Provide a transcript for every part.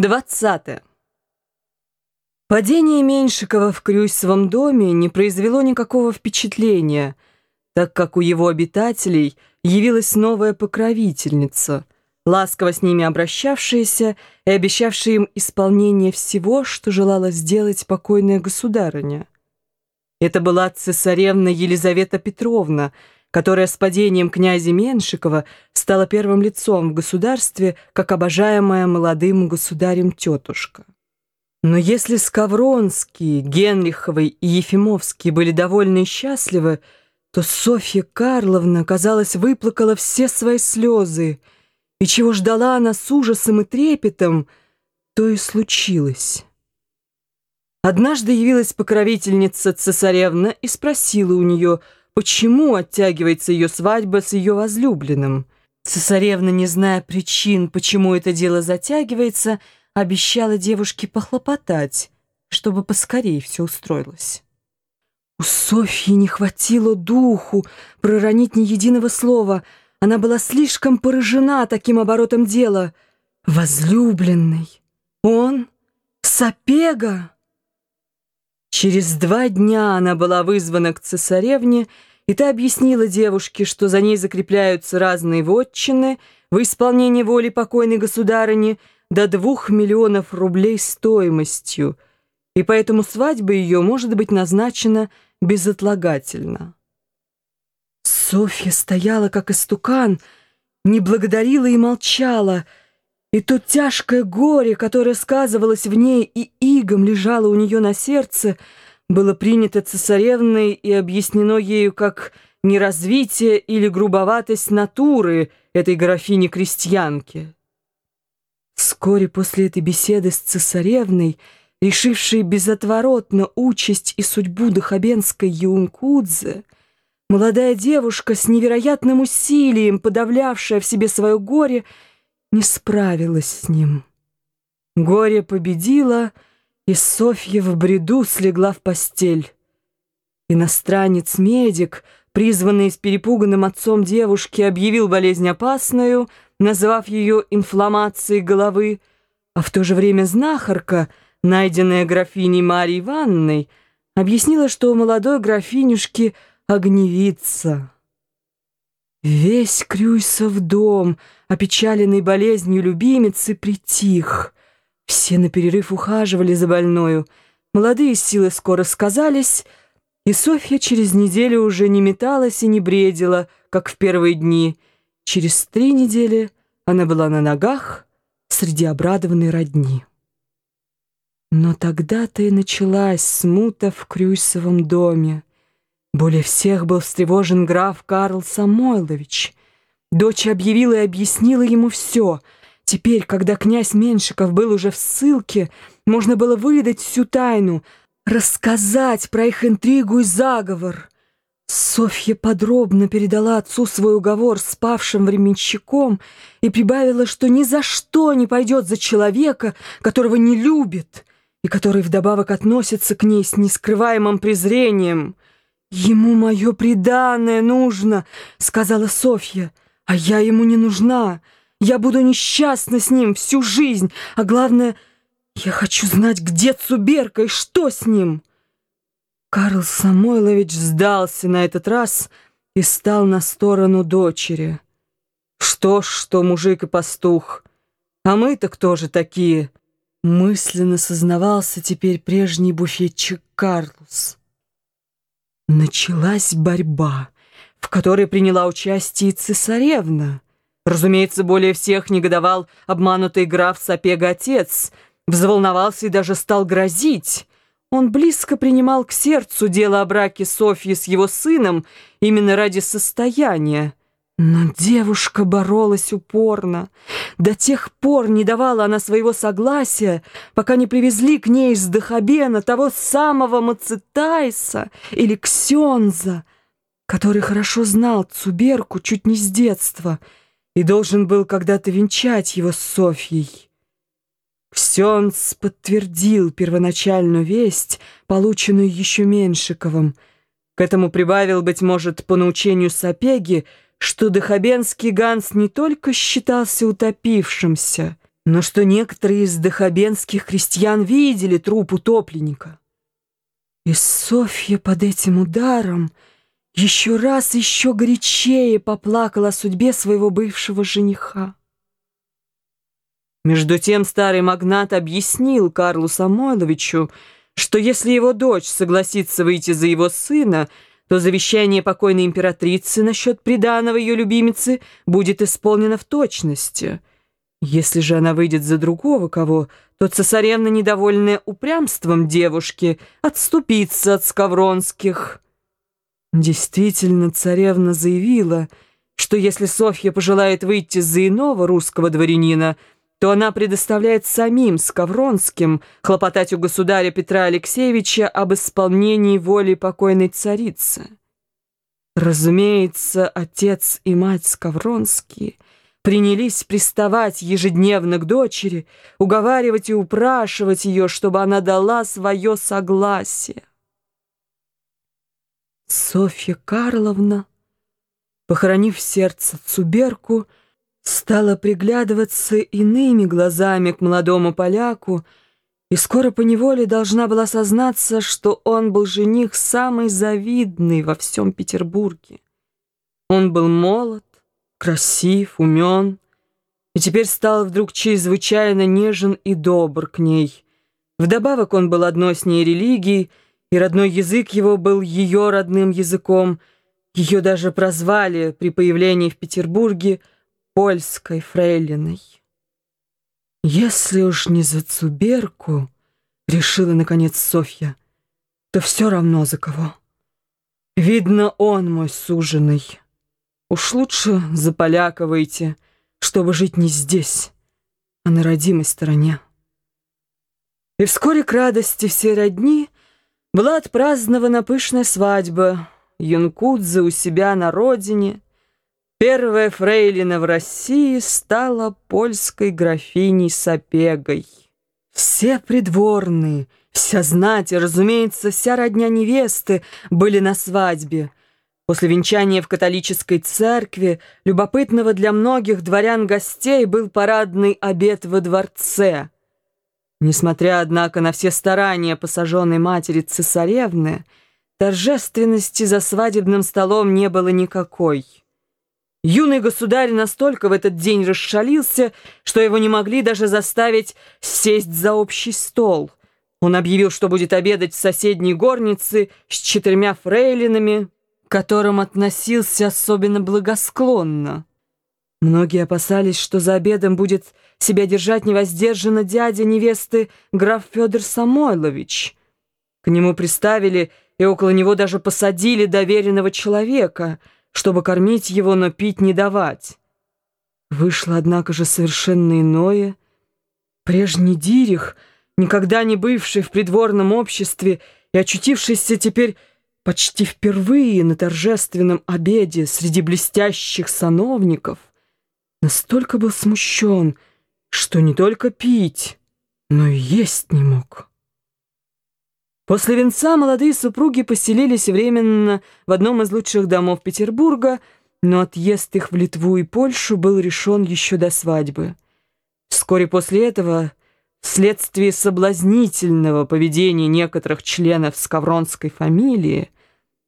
20. Падение Меньшикова в Крюйсовом доме не произвело никакого впечатления, так как у его обитателей явилась новая покровительница, ласково с ними обращавшаяся и обещавшая им исполнение всего, что желала сделать покойная государыня. Это была цесаревна Елизавета Петровна, которая с падением князя Меншикова стала первым лицом в государстве, как обожаемая молодым государем тетушка. Но если Скавронские, Генриховы и Ефимовские были довольны и счастливы, то Софья Карловна, казалось, выплакала все свои слезы, и чего ждала она с ужасом и трепетом, то и случилось. Однажды явилась покровительница цесаревна и спросила у нее, почему оттягивается ее свадьба с ее возлюбленным. Цесаревна, не зная причин, почему это дело затягивается, обещала девушке похлопотать, чтобы поскорее все устроилось. У Софьи не хватило духу проронить ни единого слова. Она была слишком поражена таким оборотом дела. Возлюбленный. Он? Сапега? Через два дня она была вызвана к цесаревне, и та объяснила девушке, что за ней закрепляются разные вотчины в исполнении воли покойной государыни до двух миллионов рублей стоимостью, и поэтому свадьба ее может быть назначена безотлагательно. Софья стояла, как истукан, не благодарила и молчала, и то тяжкое горе, которое сказывалось в ней и игом лежало у нее на сердце, было принято цесаревной и объяснено ею как неразвитие или грубоватость натуры этой графини-крестьянки. Вскоре после этой беседы с цесаревной, решившей безотворотно участь и судьбу Дахабенской Юнкудзе, молодая девушка с невероятным усилием, подавлявшая в себе свое горе, не справилась с ним. Горе победило, и Софья в бреду слегла в постель. Иностранец-медик, призванный с перепуганным отцом девушки, объявил болезнь опасную, назвав ее инфламацией головы, а в то же время знахарка, найденная графиней Марьей Ивановной, объяснила, что у молодой графинюшки огневится. Весь Крюйсов дом, опечаленный болезнью любимицы, притих. Все на перерыв ухаживали за больною. Молодые силы скоро сказались, и Софья через неделю уже не металась и не бредила, как в первые дни. Через три недели она была на ногах среди обрадованной родни. Но тогда-то и началась смута в Крюйсовом доме. Более всех был встревожен граф Карл Самойлович. Дочь объявила и объяснила ему все. Теперь, когда князь Меншиков был уже в ссылке, можно было выдать всю тайну, рассказать про их интригу и заговор. Софья подробно передала отцу свой уговор с павшим временщиком и прибавила, что ни за что не пойдет за человека, которого не любит, и который вдобавок относится к ней с нескрываемым презрением — «Ему мое преданное нужно», — сказала Софья, «а я ему не нужна. Я буду несчастна с ним всю жизнь, а главное, я хочу знать, где Цуберка и что с ним». Карл Самойлович сдался на этот раз и стал на сторону дочери. «Что ж, что мужик и пастух, а мы-то кто же такие?» Мысленно сознавался теперь прежний буфетчик Карлос. Началась борьба, в которой приняла участие цесаревна. Разумеется, более всех негодовал обманутый граф Сапега-отец, взволновался и даже стал грозить. Он близко принимал к сердцу дело о браке Софьи с его сыном именно ради состояния. Но девушка боролась упорно. До тех пор не давала она своего согласия, пока не привезли к ней из Дахабена того самого Мацетайса или Ксенза, который хорошо знал Цуберку чуть не с детства и должен был когда-то венчать его с Софьей. Ксенц подтвердил первоначальную весть, полученную еще Меншиковым. К этому прибавил, быть может, по научению Сапеги, что Дахабенский Ганс не только считался утопившимся, но что некоторые из дахабенских крестьян видели труп утопленника. И Софья под этим ударом еще раз еще горячее поплакала о судьбе своего бывшего жениха. Между тем старый магнат объяснил Карлу Самойловичу, что если его дочь согласится выйти за его сына, то завещание покойной императрицы насчет приданого ее любимицы будет исполнено в точности. Если же она выйдет за другого кого, то цесаревна, недовольная упрямством девушки, отступится от скавронских. Действительно, царевна заявила, что если Софья пожелает выйти за иного русского дворянина, то она предоставляет самим Скавронским хлопотать у государя Петра Алексеевича об исполнении воли покойной царицы. Разумеется, отец и мать Скавронские принялись приставать ежедневно к дочери, уговаривать и упрашивать ее, чтобы она дала свое согласие. Софья Карловна, похоронив сердце Цуберку, стала приглядываться иными глазами к молодому поляку и скоро поневоле должна была сознаться, что он был жених самый завидный во всем Петербурге. Он был молод, красив, умен, и теперь стал вдруг чрезвычайно нежен и добр к ней. Вдобавок он был одной с ней религией, и родной язык его был ее родным языком. Ее даже прозвали при появлении в Петербурге польской фрейлиной. «Если уж не за Цуберку, — решила, наконец, Софья, — то все равно за кого. Видно, он мой суженый. Уж лучше за поляка выйти, чтобы жить не здесь, а на родимой стороне». И вскоре к радости все родни была отпразднована пышная свадьба Юнкудзе у себя на родине — Первая фрейлина в России стала польской графиней Сапегой. Все придворные, вся знать и, разумеется, вся родня невесты были на свадьбе. После венчания в католической церкви любопытного для многих дворян-гостей был парадный обед во дворце. Несмотря, однако, на все старания посаженной матери цесаревны, торжественности за свадебным столом не было никакой. Юный государь настолько в этот день расшалился, что его не могли даже заставить сесть за общий стол. Он объявил, что будет обедать в соседней горнице с четырьмя фрейлинами, к которым относился особенно благосклонно. Многие опасались, что за обедом будет себя держать невоздержанно дядя невесты граф Федор Самойлович. К нему приставили и около него даже посадили доверенного человека — чтобы кормить его, но пить не давать. Вышло, однако же, совершенно иное. Прежний Дирих, никогда не бывший в придворном обществе и очутившийся теперь почти впервые на торжественном обеде среди блестящих сановников, настолько был смущен, что не только пить, но и есть не мог. После венца молодые супруги поселились временно в одном из лучших домов Петербурга, но отъезд их в Литву и Польшу был решен еще до свадьбы. Вскоре после этого, вследствие соблазнительного поведения некоторых членов скавронской фамилии,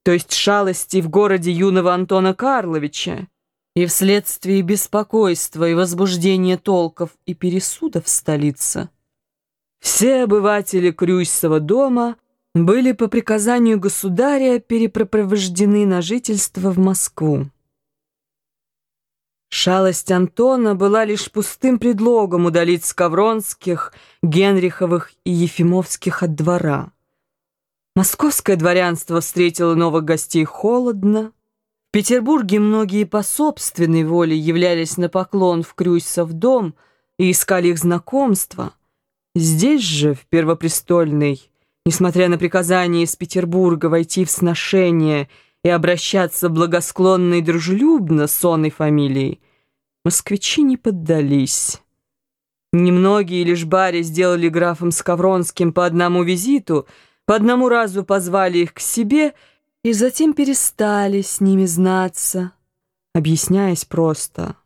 то есть шалости в городе юного Антона Карловича, и вследствие беспокойства и возбуждения толков и пересудов в столице, все обыватели Крюйсова дома были по приказанию государя перепропровождены на жительство в Москву. Шалость Антона была лишь пустым предлогом удалить Скавронских, Генриховых и Ефимовских от двора. Московское дворянство встретило новых гостей холодно. В Петербурге многие по собственной воле являлись на поклон в Крюйсов дом и искали их знакомства. Здесь же, в Первопрестольной, Несмотря на приказание из Петербурга войти в сношение и обращаться благосклонно и дружелюбно с сонной фамилией, москвичи не поддались. Немногие лишь баре сделали графом Скавронским по одному визиту, по одному разу позвали их к себе и затем перестали с ними знаться, объясняясь просто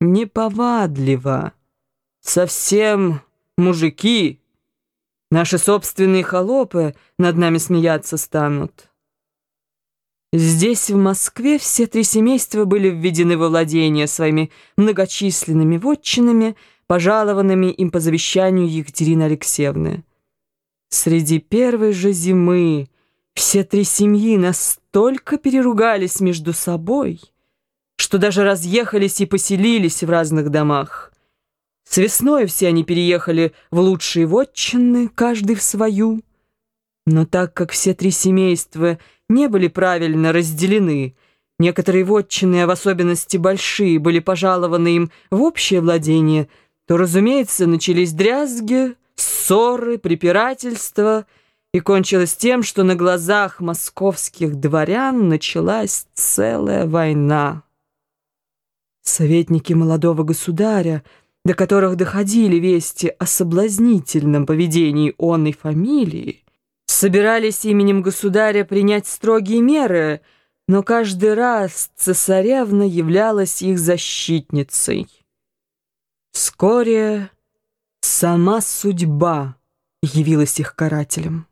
«неповадливо». совсем мужики. Наши собственные холопы над нами смеяться станут. Здесь, в Москве, все три семейства были введены во владение своими многочисленными вотчинами, пожалованными им по завещанию Екатерины Алексеевны. Среди первой же зимы все три семьи настолько переругались между собой, что даже разъехались и поселились в разных домах. С весной все они переехали в лучшие вотчины, каждый в свою. Но так как все три семейства не были правильно разделены, некоторые вотчины, а в особенности большие, были пожалованы им в общее владение, то, разумеется, начались дрязги, ссоры, препирательства, и кончилось тем, что на глазах московских дворян началась целая война. Советники молодого государя, до которых доходили вести о соблазнительном поведении онной фамилии, собирались именем государя принять строгие меры, но каждый раз цесаревна являлась их защитницей. Вскоре сама судьба явилась их карателем.